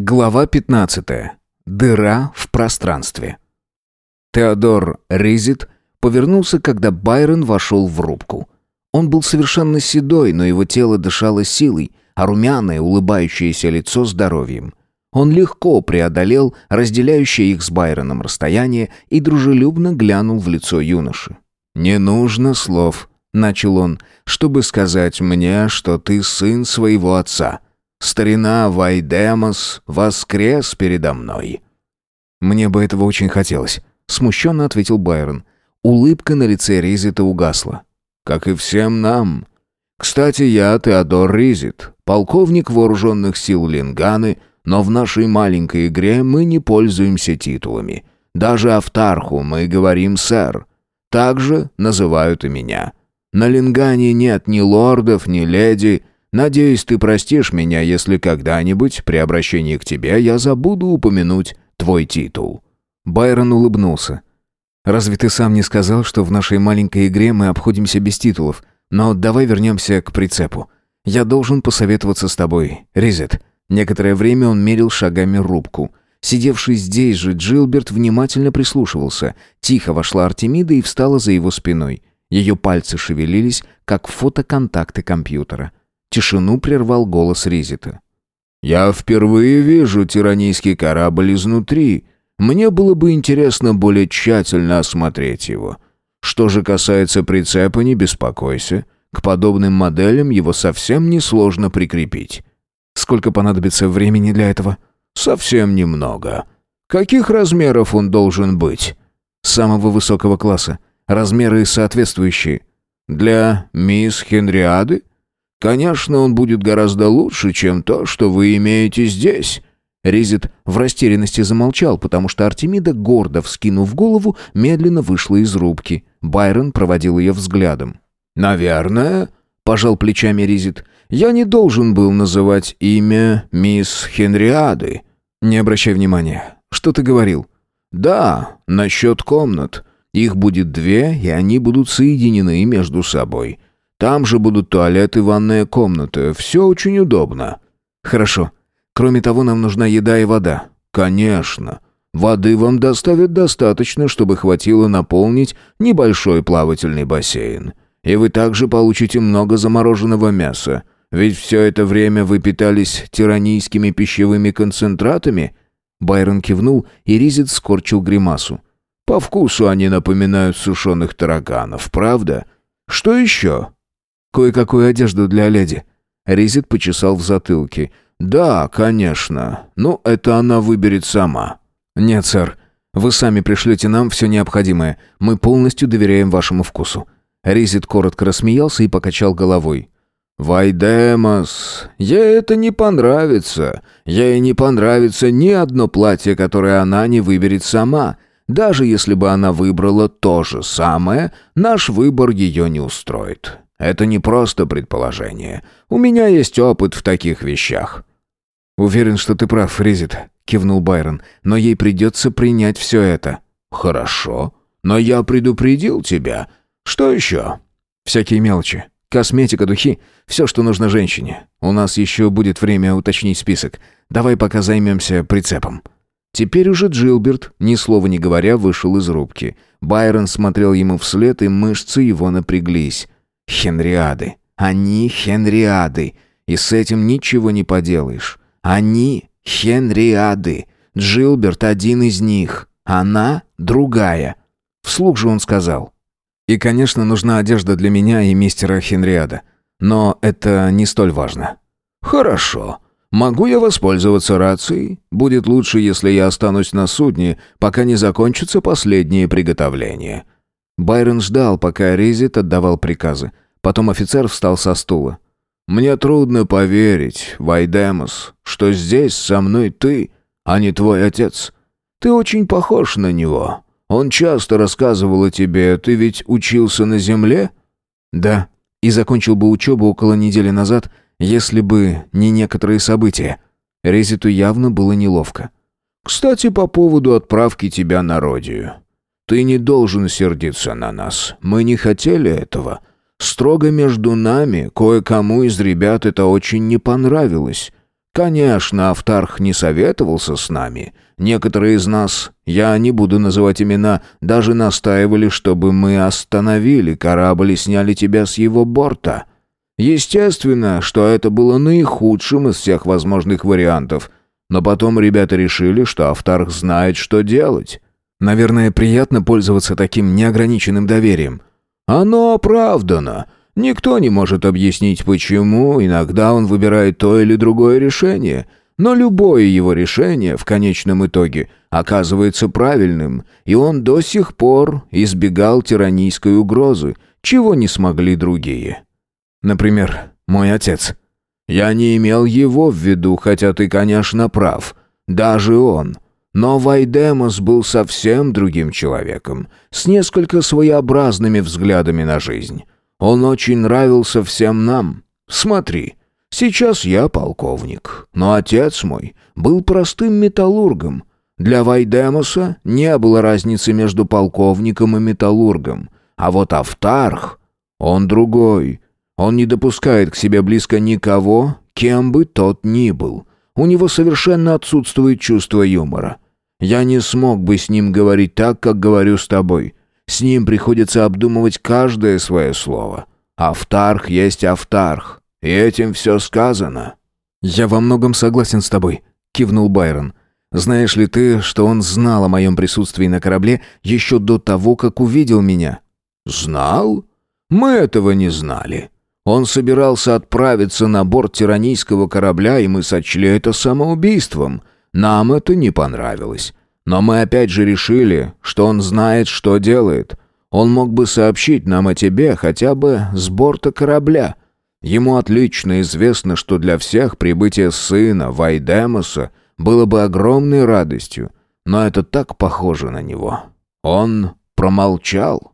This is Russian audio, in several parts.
Глава 15. Дыра в пространстве. Теодор Ризит повернулся, когда Байрон вошел в рубку. Он был совершенно седой, но его тело дышало силой, а румяное, улыбающееся лицо здоровьем. Он легко преодолел разделяющее их с Байроном расстояние и дружелюбно глянул в лицо юноши. «Не нужно слов», — начал он, — «чтобы сказать мне, что ты сын своего отца». Старина Вайдемос воскрес передо мной». «Мне бы этого очень хотелось», — смущенно ответил Байрон. Улыбка на лице Ризита угасла. «Как и всем нам. Кстати, я Теодор Ризит, полковник вооруженных сил Линганы, но в нашей маленькой игре мы не пользуемся титулами. Даже Автарху мы говорим «сэр». Также называют и меня. На Лингане нет ни лордов, ни леди, Надеюсь, ты простишь меня, если когда-нибудь при обращении к тебе я забуду упомянуть твой титул». Байрон улыбнулся. «Разве ты сам не сказал, что в нашей маленькой игре мы обходимся без титулов? Но давай вернемся к прицепу. Я должен посоветоваться с тобой, Ризет». Некоторое время он мерил шагами рубку. Сидевший здесь же Джилберт внимательно прислушивался. Тихо вошла Артемида и встала за его спиной. Ее пальцы шевелились, как фотоконтакты компьютера. Тишину прервал голос Ризита. «Я впервые вижу тиранийский корабль изнутри. Мне было бы интересно более тщательно осмотреть его. Что же касается прицепа, не беспокойся. К подобным моделям его совсем несложно прикрепить». «Сколько понадобится времени для этого?» «Совсем немного. Каких размеров он должен быть?» «Самого высокого класса. Размеры соответствующие». «Для мисс Хенриады?» Конечно, он будет гораздо лучше, чем то, что вы имеете здесь». Ризит в растерянности замолчал, потому что Артемида, гордо вскинув голову, медленно вышла из рубки. Байрон проводил ее взглядом. «Наверное», — пожал плечами Ризит, — «я не должен был называть имя мисс Хенриады». «Не обращай внимания. Что ты говорил?» «Да, насчет комнат. Их будет две, и они будут соединены между собой. Там же будут туалет и ванная комната. Все очень удобно». «Хорошо. Кроме того, нам нужна еда и вода». «Конечно. Воды вам доставят достаточно, чтобы хватило наполнить небольшой плавательный бассейн. И вы также получите много замороженного мяса. Ведь все это время вы питались тиранийскими пищевыми концентратами?» Байрон кивнул, и Ризит скорчил гримасу. «По вкусу они напоминают сушеных тараганов, правда? Что еще?» Кое-какую одежду для леди». Ризит почесал в затылке. «Да, конечно. Ну, это она выберет сама». «Нет, сэр. Вы сами пришлете нам все необходимое. Мы полностью доверяем вашему вкусу». Ризит коротко рассмеялся и покачал головой. «Вайдемос, ей это не понравится. Ей не понравится ни одно платье, которое она не выберет сама. Даже если бы она выбрала то же самое, наш выбор ее не устроит. Это не просто предположение. У меня есть опыт в таких вещах». «Уверен, что ты прав, Фризит», — кивнул Байрон. «Но ей придется принять все это». «Хорошо. Но я предупредил тебя. Что еще?» «Всякие мелочи. Косметика, духи. Все, что нужно женщине. У нас еще будет время уточнить список. Давай пока займемся прицепом». Теперь уже Джилберт, ни слова не говоря, вышел из рубки. Байрон смотрел ему вслед, и мышцы его напряглись. Хенриады. Они Хенриады. И с этим ничего не поделаешь. Они Хенриады. Джилберт один из них. Она другая. Вслух же он сказал. И, конечно, нужна одежда для меня и мистера Хенриада. Но это не столь важно. Хорошо. Могу я воспользоваться рацией? Будет лучше, если я останусь на судне, пока не закончатся последние приготовления. Байрон ждал, пока Ризит отдавал приказы. Потом офицер встал со стула. «Мне трудно поверить, Вайдемос, что здесь со мной ты, а не твой отец. Ты очень похож на него. Он часто рассказывал о тебе, ты ведь учился на земле?» «Да, и закончил бы учебу около недели назад, если бы не некоторые события». Резиту явно было неловко. «Кстати, по поводу отправки тебя на Родию. Ты не должен сердиться на нас. Мы не хотели этого. Строго между нами, кое-кому из ребят это очень не понравилось. Конечно, Автарх не советовался с нами. Некоторые из нас, я не буду называть имена, даже настаивали, чтобы мы остановили корабль и сняли тебя с его борта. Естественно, что это было наихудшим из всех возможных вариантов. Но потом ребята решили, что Автарх знает, что делать. Наверное, приятно пользоваться таким неограниченным доверием. Оно оправдано. Никто не может объяснить, почему иногда он выбирает то или другое решение, но любое его решение в конечном итоге оказывается правильным, и он до сих пор избегал тиранийской угрозы, чего не смогли другие. Например, мой отец. Я не имел его в виду, хотя ты, конечно, прав. Даже он. Но Вайдемос был совсем другим человеком, с несколько своеобразными взглядами на жизнь. Он очень нравился всем нам. Смотри, сейчас я полковник, но отец мой был простым металлургом. Для Вайдемоса не было разницы между полковником и металлургом. А вот Автарх, он другой. Он не допускает к себе близко никого, кем бы тот ни был. У него совершенно отсутствует чувство юмора. Я не смог бы с ним говорить так, как говорю с тобой. С ним приходится обдумывать каждое свое слово. Автарх есть автарх, и этим все сказано». «Я во многом согласен с тобой», — кивнул Байрон. «Знаешь ли ты, что он знал о моем присутствии на корабле еще до того, как увидел меня?» «Знал? Мы этого не знали. Он собирался отправиться на борт тиранийского корабля, и мы сочли это самоубийством. Нам это не понравилось. Но мы опять же решили, что он знает, что делает. Он мог бы сообщить нам о тебе хотя бы с борта корабля. Ему отлично известно, что для всех прибытие сына Вайдемоса было бы огромной радостью, но это так похоже на него. Он промолчал.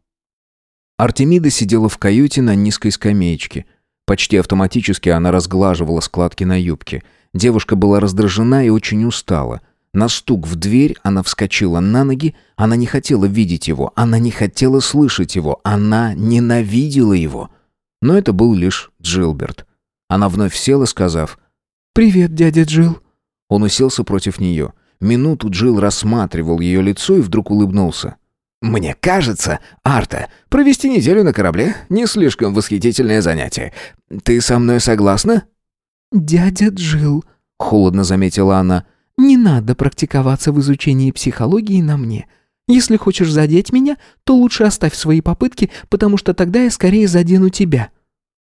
Артемида сидела в каюте на низкой скамеечке. Почти автоматически она разглаживала складки на юбке. Девушка была раздражена и очень устала – на стук в дверь она вскочила на ноги, она не хотела видеть его, она не хотела слышать его, она ненавидела его. Но это был лишь Джилберт. Она вновь села, сказав «Привет, дядя Джилл». Он уселся против нее. Минуту Джилл рассматривал ее лицо и вдруг улыбнулся. «Мне кажется, Арта, провести неделю на корабле — не слишком восхитительное занятие. Ты со мной согласна?» «Дядя Джилл», — холодно заметила она, — не надо практиковаться в изучении психологии на мне. Если хочешь задеть меня, то лучше оставь свои попытки, потому что тогда я скорее задену тебя».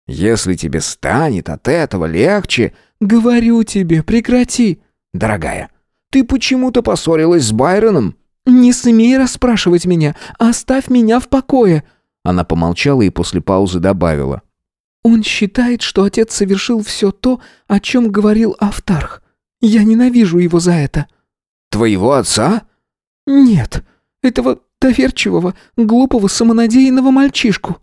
«Если тебе станет от этого легче...» «Говорю тебе, прекрати!» «Дорогая, ты почему-то поссорилась с Байроном?» «Не смей расспрашивать меня, оставь меня в покое!» Она помолчала и после паузы добавила. «Он считает, что отец совершил все то, о чем говорил Автарх. Я ненавижу его за это». «Твоего отца?» «Нет, этого доверчивого, глупого, самонадеянного мальчишку».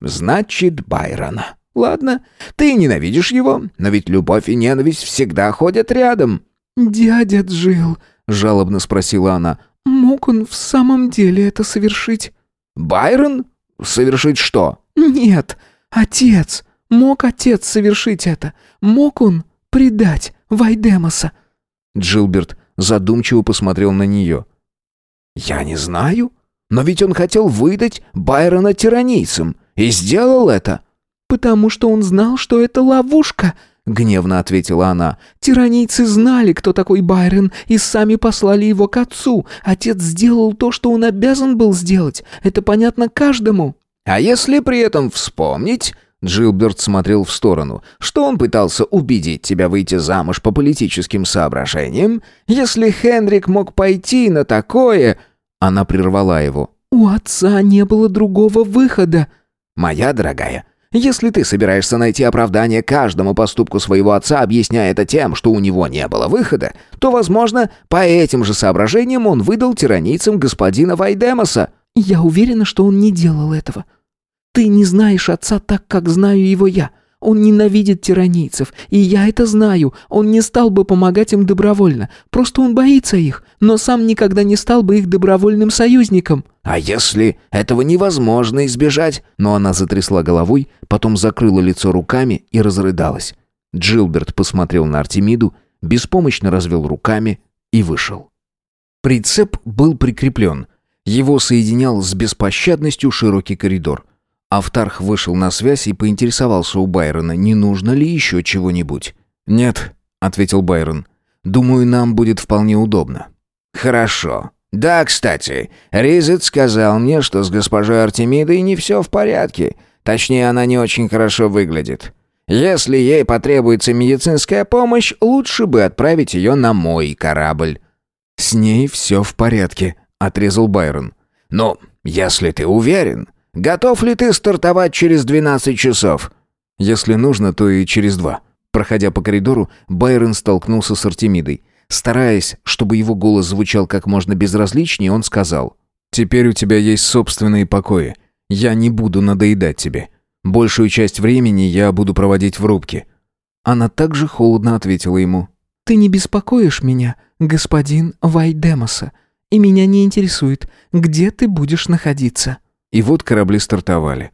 «Значит, Байрона. Ладно, ты ненавидишь его, но ведь любовь и ненависть всегда ходят рядом». «Дядя Джил», — жалобно спросила она, — «мог он в самом деле это совершить?» «Байрон? Совершить что?» «Нет, отец. Мог отец совершить это? Мог он предать?» Вайдемоса». Джилберт задумчиво посмотрел на нее. «Я не знаю, но ведь он хотел выдать Байрона тиранийцам и сделал это». «Потому что он знал, что это ловушка», — гневно ответила она. «Тиранийцы знали, кто такой Байрон, и сами послали его к отцу. Отец сделал то, что он обязан был сделать. Это понятно каждому». «А если при этом вспомнить...» Джилберт смотрел в сторону. «Что он пытался убедить тебя выйти замуж по политическим соображениям? Если Хенрик мог пойти на такое...» Она прервала его. «У отца не было другого выхода». «Моя дорогая, если ты собираешься найти оправдание каждому поступку своего отца, объясняя это тем, что у него не было выхода, то, возможно, по этим же соображениям он выдал тиранийцам господина Вайдемоса». «Я уверена, что он не делал этого. Ты не знаешь отца так, как знаю его я. Он ненавидит тиранийцев, и я это знаю. Он не стал бы помогать им добровольно. Просто он боится их, но сам никогда не стал бы их добровольным союзником». «А если этого невозможно избежать?» Но она затрясла головой, потом закрыла лицо руками и разрыдалась. Джилберт посмотрел на Артемиду. беспомощно развел руками и вышел. Прицеп был прикреплен. Его соединял с беспощадностью широкий коридор. Автарх вышел на связь и поинтересовался у Байрона, не нужно ли еще чего-нибудь. «Нет», — ответил Байрон. «Думаю, нам будет вполне удобно». «Хорошо. Да, кстати, Ризет сказал мне, что с госпожой Артемидой не все в порядке. Точнее, она не очень хорошо выглядит. Если ей потребуется медицинская помощь, лучше бы отправить ее на мой корабль». «С ней все в порядке», — отрезал Байрон. «Ну, если ты уверен, готов ли ты стартовать через 12 часов?» «Если нужно, то и через два». Проходя по коридору, Байрон столкнулся с Артемидой. Стараясь, чтобы его голос звучал как можно безразличнее, он сказал, «Теперь у тебя есть собственные покои. Я не буду надоедать тебе. Большую часть времени я буду проводить в рубке». Она также холодно ответила ему, «Ты не беспокоишь меня, господин Вайдемоса, и меня не интересует, где ты будешь находиться». И вот корабли стартовали.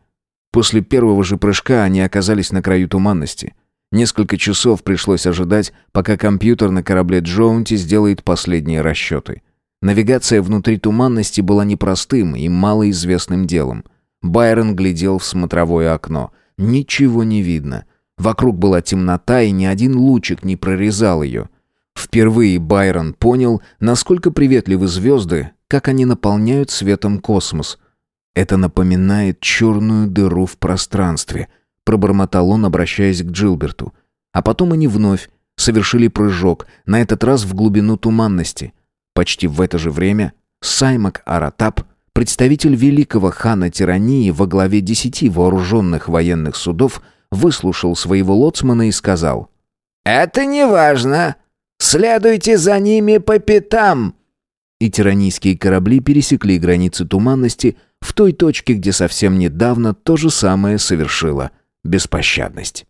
После первого же прыжка они оказались на краю туманности – Несколько часов пришлось ожидать, пока компьютер на корабле Джоунти сделает последние расчеты. Навигация внутри туманности была непростым и малоизвестным делом. Байрон глядел в смотровое окно. Ничего не видно. Вокруг была темнота, и ни один лучик не прорезал ее. Впервые Байрон понял, насколько приветливы звезды, как они наполняют светом космос. Это напоминает черную дыру в пространстве — пробормотал он, обращаясь к Джилберту. А потом они вновь совершили прыжок, на этот раз в глубину туманности. Почти в это же время Саймак Аратап, представитель великого хана тирании во главе десяти вооруженных военных судов, выслушал своего лоцмана и сказал «Это не важно. Следуйте за ними по пятам!» И тиранийские корабли пересекли границы туманности в той точке, где совсем недавно то же самое совершила беспощадность.